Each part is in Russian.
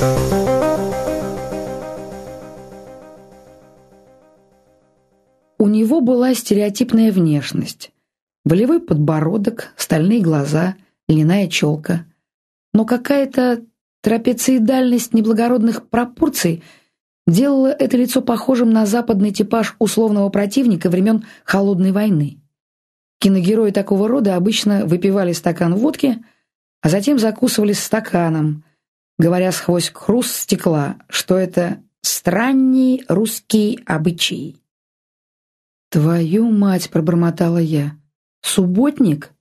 У него была стереотипная внешность. Болевой подбородок, стальные глаза, льняная челка. Но какая-то трапециидальность неблагородных пропорций делала это лицо похожим на западный типаж условного противника времен Холодной войны. Киногерои такого рода обычно выпивали стакан водки, а затем закусывали стаканом, говоря сквозь хруст стекла, что это странный русский обычай. «Твою мать!» — пробормотала я. «Субботник?»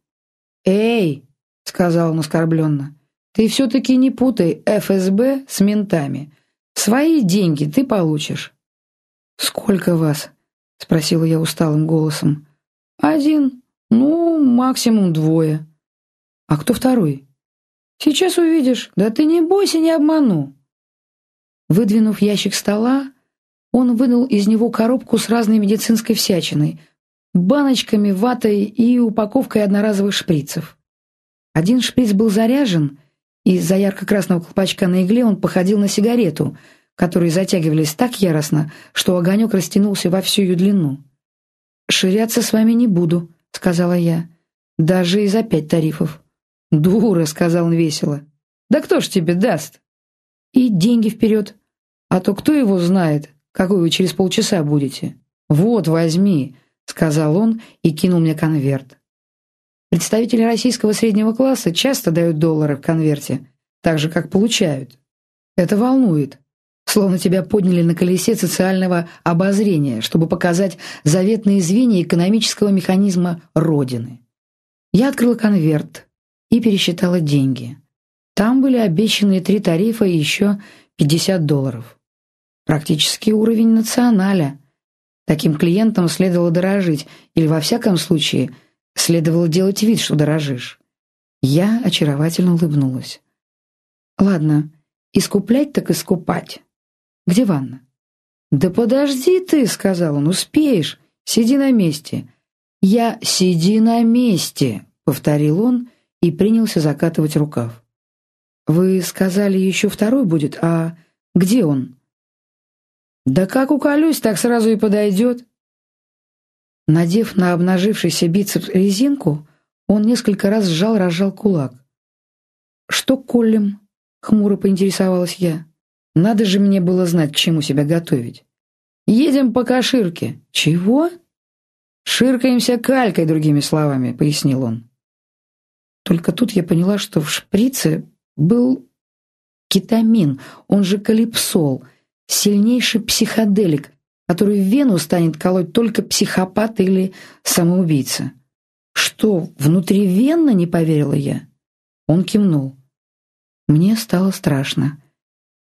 «Эй!» — сказал он оскорбленно. «Ты все-таки не путай ФСБ с ментами. Свои деньги ты получишь». «Сколько вас?» — спросила я усталым голосом. «Один. Ну, максимум двое». «А кто второй?» «Сейчас увидишь. Да ты не бойся, не обману». Выдвинув ящик стола, он вынул из него коробку с разной медицинской всячиной, баночками, ватой и упаковкой одноразовых шприцев. Один шприц был заряжен, и из-за ярко-красного колпачка на игле он походил на сигарету, которые затягивались так яростно, что огонек растянулся во всю ее длину. «Ширяться с вами не буду», — сказала я, — «даже и за пять тарифов». «Дура», — сказал он весело. «Да кто ж тебе даст?» «И деньги вперед. А то кто его знает, какой вы через полчаса будете?» «Вот, возьми», — сказал он и кинул мне конверт. Представители российского среднего класса часто дают доллары в конверте, так же, как получают. Это волнует. Словно тебя подняли на колесе социального обозрения, чтобы показать заветные звенья экономического механизма Родины. Я открыла конверт и пересчитала деньги. Там были обещанные три тарифа и еще 50 долларов. Практически уровень националя. Таким клиентам следовало дорожить, или во всяком случае – Следовало делать вид, что дорожишь. Я очаровательно улыбнулась. «Ладно, искуплять так искупать. Где ванна?» «Да подожди ты», — сказал он, — «успеешь. Сиди на месте». «Я сиди на месте», — повторил он и принялся закатывать рукав. «Вы сказали, еще второй будет, а где он?» «Да как уколюсь, так сразу и подойдет. Надев на обнажившийся бицепс резинку, он несколько раз сжал-разжал кулак. «Что колем?» — хмуро поинтересовалась я. «Надо же мне было знать, к чему себя готовить». «Едем по каширке». «Чего?» «Ширкаемся калькой, другими словами», — пояснил он. Только тут я поняла, что в шприце был кетамин, он же калипсол, сильнейший психоделик, который в вену станет колоть только психопат или самоубийца. «Что, внутривенно?» — не поверила я. Он кивнул. Мне стало страшно.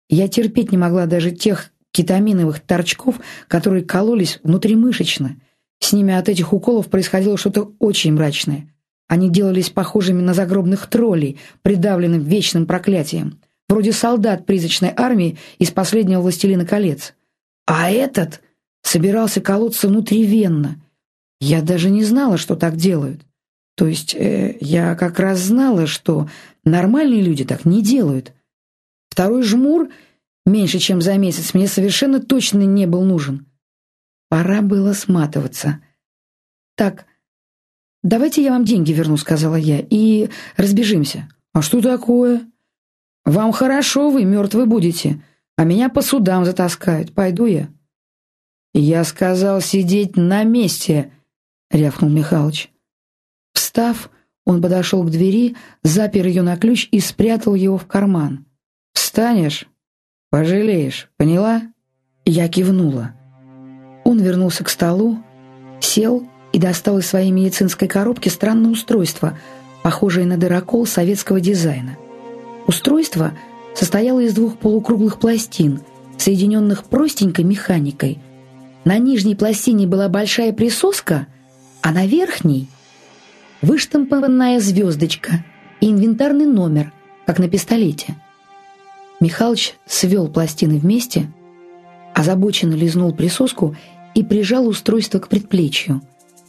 Я терпеть не могла даже тех кетаминовых торчков, которые кололись внутримышечно. С ними от этих уколов происходило что-то очень мрачное. Они делались похожими на загробных троллей, придавленных вечным проклятием, вроде солдат призрачной армии из последнего «Властелина колец». А этот собирался колоться внутривенно. Я даже не знала, что так делают. То есть э, я как раз знала, что нормальные люди так не делают. Второй жмур, меньше чем за месяц, мне совершенно точно не был нужен. Пора было сматываться. «Так, давайте я вам деньги верну», — сказала я, — «и разбежимся». «А что такое?» «Вам хорошо, вы мертвы будете, а меня по судам затаскают. Пойду я». «Я сказал сидеть на месте!» — рявкнул Михалыч. Встав, он подошел к двери, запер ее на ключ и спрятал его в карман. «Встанешь? Пожалеешь, поняла?» Я кивнула. Он вернулся к столу, сел и достал из своей медицинской коробки странное устройство, похожее на дырокол советского дизайна. Устройство состояло из двух полукруглых пластин, соединенных простенькой механикой – на нижней пластине была большая присоска, а на верхней — выштампованная звездочка и инвентарный номер, как на пистолете. Михалыч свел пластины вместе, озабоченно лизнул присоску и прижал устройство к предплечью.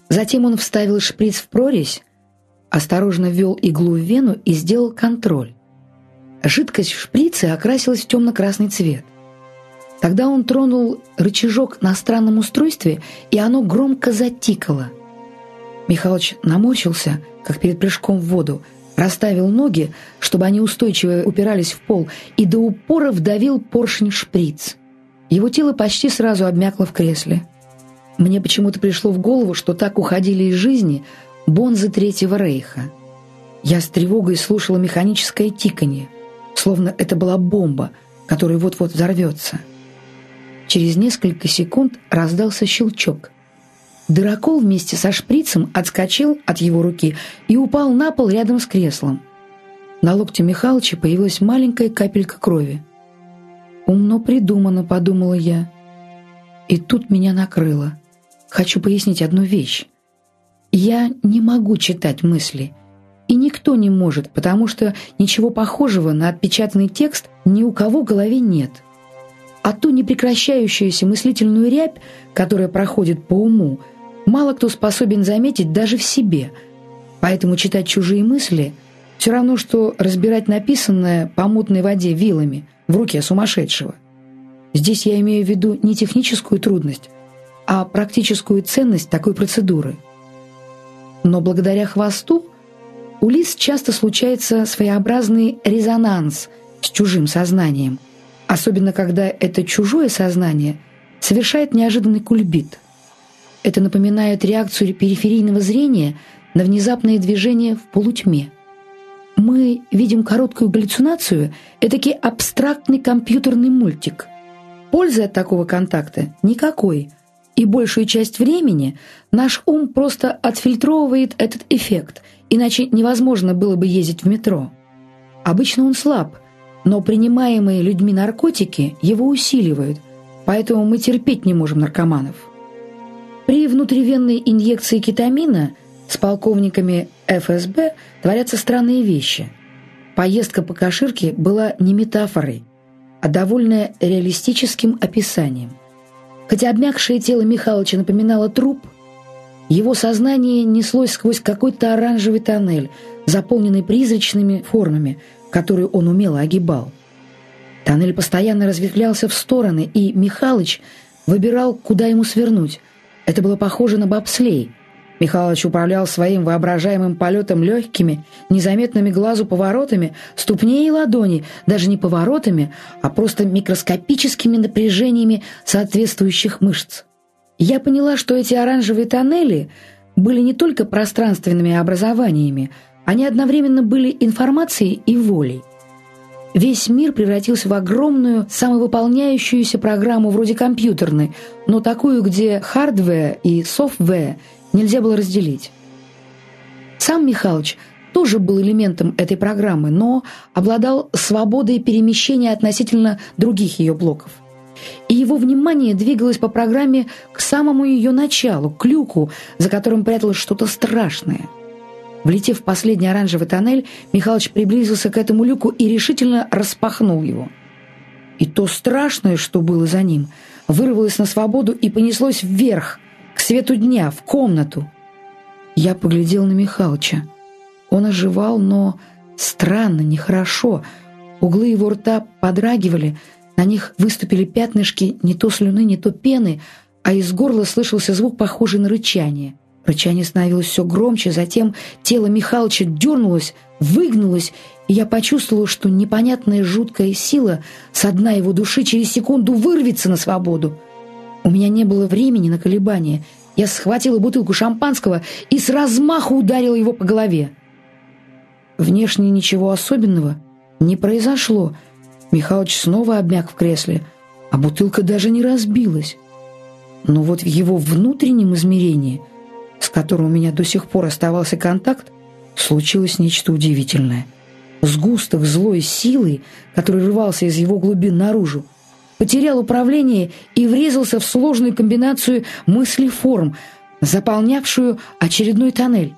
Затем он вставил шприц в прорезь, осторожно ввел иглу в вену и сделал контроль. жидкость в шприце окрасилась в темно-красный цвет. Тогда он тронул рычажок на странном устройстве, и оно громко затикало. Михалыч наморщился, как перед прыжком в воду, расставил ноги, чтобы они устойчиво упирались в пол, и до упора вдавил поршень шприц. Его тело почти сразу обмякло в кресле. Мне почему-то пришло в голову, что так уходили из жизни бонзы Третьего Рейха. Я с тревогой слушала механическое тиканье, словно это была бомба, которая вот-вот взорвется. Через несколько секунд раздался щелчок. Дырокол вместе со шприцем отскочил от его руки и упал на пол рядом с креслом. На локте Михалыча появилась маленькая капелька крови. «Умно придумано», — подумала я. И тут меня накрыло. Хочу пояснить одну вещь. Я не могу читать мысли. И никто не может, потому что ничего похожего на отпечатанный текст ни у кого в голове нет. А ту непрекращающуюся мыслительную рябь, которая проходит по уму, мало кто способен заметить даже в себе. Поэтому читать чужие мысли все равно, что разбирать написанное по мутной воде вилами в руке сумасшедшего. Здесь я имею в виду не техническую трудность, а практическую ценность такой процедуры. Но благодаря хвосту у лис часто случается своеобразный резонанс с чужим сознанием – особенно когда это чужое сознание совершает неожиданный кульбит. Это напоминает реакцию периферийного зрения на внезапное движение в полутьме. Мы видим короткую галлюцинацию, этакий абстрактный компьютерный мультик. Пользы от такого контакта никакой, и большую часть времени наш ум просто отфильтровывает этот эффект, иначе невозможно было бы ездить в метро. Обычно он слаб – но принимаемые людьми наркотики его усиливают, поэтому мы терпеть не можем наркоманов. При внутривенной инъекции кетамина с полковниками ФСБ творятся странные вещи. Поездка по Каширке была не метафорой, а довольно реалистическим описанием. Хотя обмякшее тело Михалыча напоминало труп, его сознание неслось сквозь какой-то оранжевый тоннель, заполненный призрачными формами – которую он умело огибал. Тоннель постоянно разветвлялся в стороны, и Михалыч выбирал, куда ему свернуть. Это было похоже на бобслей. Михалыч управлял своим воображаемым полетом легкими, незаметными глазу поворотами, ступней и ладони, даже не поворотами, а просто микроскопическими напряжениями соответствующих мышц. Я поняла, что эти оранжевые тоннели были не только пространственными образованиями, они одновременно были информацией и волей. Весь мир превратился в огромную самовыполняющуюся программу вроде компьютерной, но такую, где hardware и software нельзя было разделить. Сам Михалыч тоже был элементом этой программы, но обладал свободой перемещения относительно других ее блоков. И его внимание двигалось по программе к самому ее началу, к люку, за которым пряталось что-то страшное – Влетев в последний оранжевый тоннель, Михалыч приблизился к этому люку и решительно распахнул его. И то страшное, что было за ним, вырвалось на свободу и понеслось вверх, свету дня, в комнату. Я поглядел на Михалыча. Он оживал, но странно, нехорошо. Углы его рта подрагивали, на них выступили пятнышки не то слюны, не то пены, а из горла слышался звук, похожий на рычание — Рычание становилось все громче, затем тело Михалыча дернулось, выгнулось, и я почувствовала, что непонятная жуткая сила со дна его души через секунду вырвется на свободу. У меня не было времени на колебания. Я схватила бутылку шампанского и с размаху ударила его по голове. Внешне ничего особенного не произошло. Михалыч снова обмяк в кресле, а бутылка даже не разбилась. Но вот в его внутреннем измерении – с которым у меня до сих пор оставался контакт, случилось нечто удивительное. Сгусток злой силы, который рвался из его глубин наружу, потерял управление и врезался в сложную комбинацию мыслей-форм, заполнявшую очередной тоннель.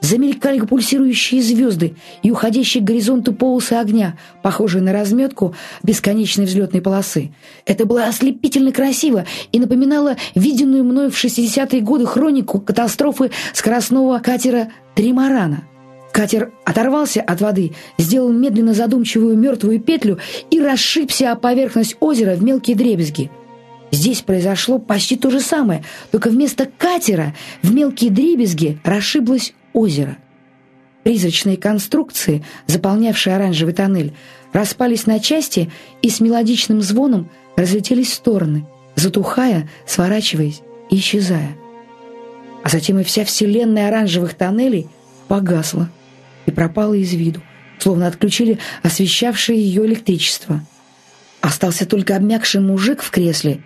Замелькали пульсирующие звезды и уходящие к горизонту полосы огня, похожие на разметку бесконечной взлетной полосы. Это было ослепительно красиво и напоминало виденную мною в 60-е годы хронику катастрофы скоростного катера «Тримарана». Катер оторвался от воды, сделал медленно задумчивую мертвую петлю и расшибся о поверхность озера в мелкие дребезги. Здесь произошло почти то же самое, только вместо катера в мелкие дребезги расшиблось озеро. Призрачные конструкции, заполнявшие оранжевый тоннель, распались на части и с мелодичным звоном разлетелись в стороны, затухая, сворачиваясь и исчезая. А затем и вся вселенная оранжевых тоннелей погасла и пропала из виду, словно отключили освещавшее ее электричество. Остался только обмякший мужик в кресле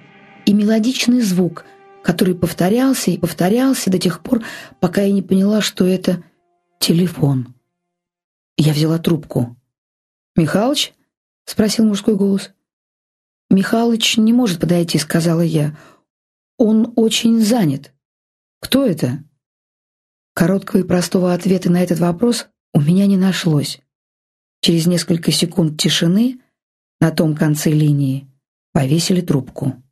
и мелодичный звук, который повторялся и повторялся до тех пор, пока я не поняла, что это телефон. Я взяла трубку. «Михалыч?» — спросил мужской голос. «Михалыч не может подойти», — сказала я. «Он очень занят». «Кто это?» Короткого и простого ответа на этот вопрос у меня не нашлось. Через несколько секунд тишины на том конце линии повесили трубку.